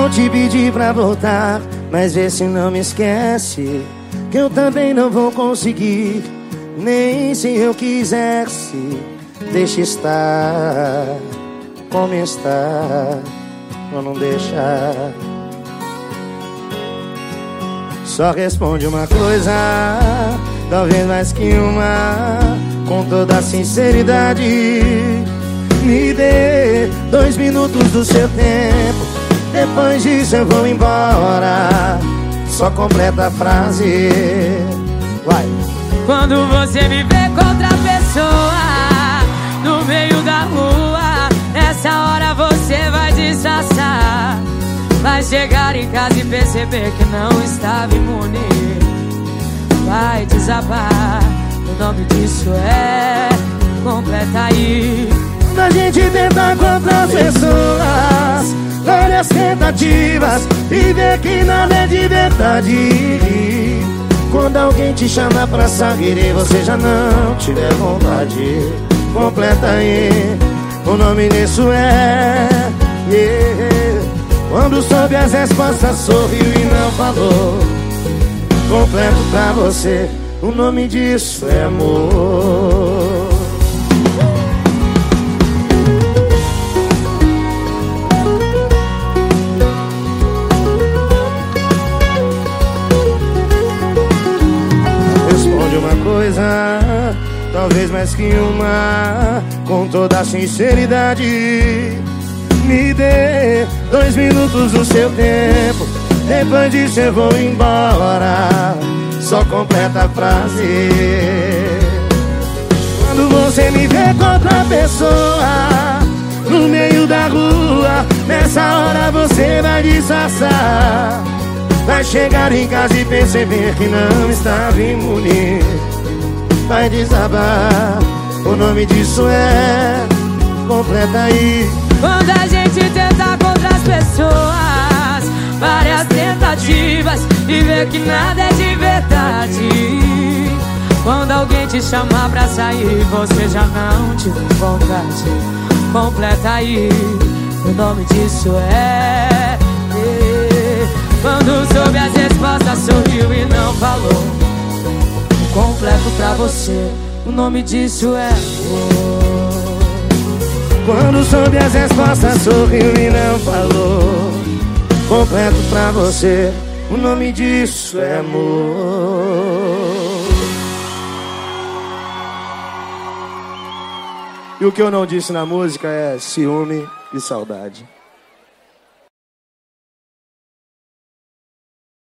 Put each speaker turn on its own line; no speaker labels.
vou te pedir pra voltar, mas vê se não me esquece. Que eu também não vou conseguir, nem se eu quisesse. Deixa estar como está, ou não deixar. Só responde uma coisa, talvez mais que uma, com toda sinceridade. Me dê dois minutos do seu tempo, depois disso eu vou embora. Só completa a frase. Vai.
Quando você me vê com outra pessoa no meio da rua, nessa hora você vai disfarçar. Vai chegar em casa e perceber que não estava imune. Vai desabar. O nome disso é completa aí.
A gente tenta com outras pessoas, e ver que nada é de verdade. Quando alguém te chama pra sair e você já não tiver vontade, completa aí. O nome disso é. Yeah. Quando soube as respostas, sorriu e não falou. Completo pra você, o nome disso é amor. Talvez mais que uma, com toda sinceridade. Me dê dois minutos do seu tempo, depois disso eu vou embora. Só completa a frase. Quando você me vê com outra pessoa no meio da rua, nessa hora você vai disfarçar. Vai chegar em casa e perceber que não estava imune. Vai desabar. O nome disso é completa aí.
Quando a gente tenta contra as pessoas, várias tentativas e vê que nada é de verdade. Quando alguém te chamar pra sair, você já não tiver vontade. Completa aí, o nome disso é. Quando soube as respostas, sorriu e não falou. Completo pra você, o nome disso é.
Quando soube as respostas, sorriu e não falou. Completo pra você, o nome disso é amor. E o que eu não disse na música é ciúme e saudade.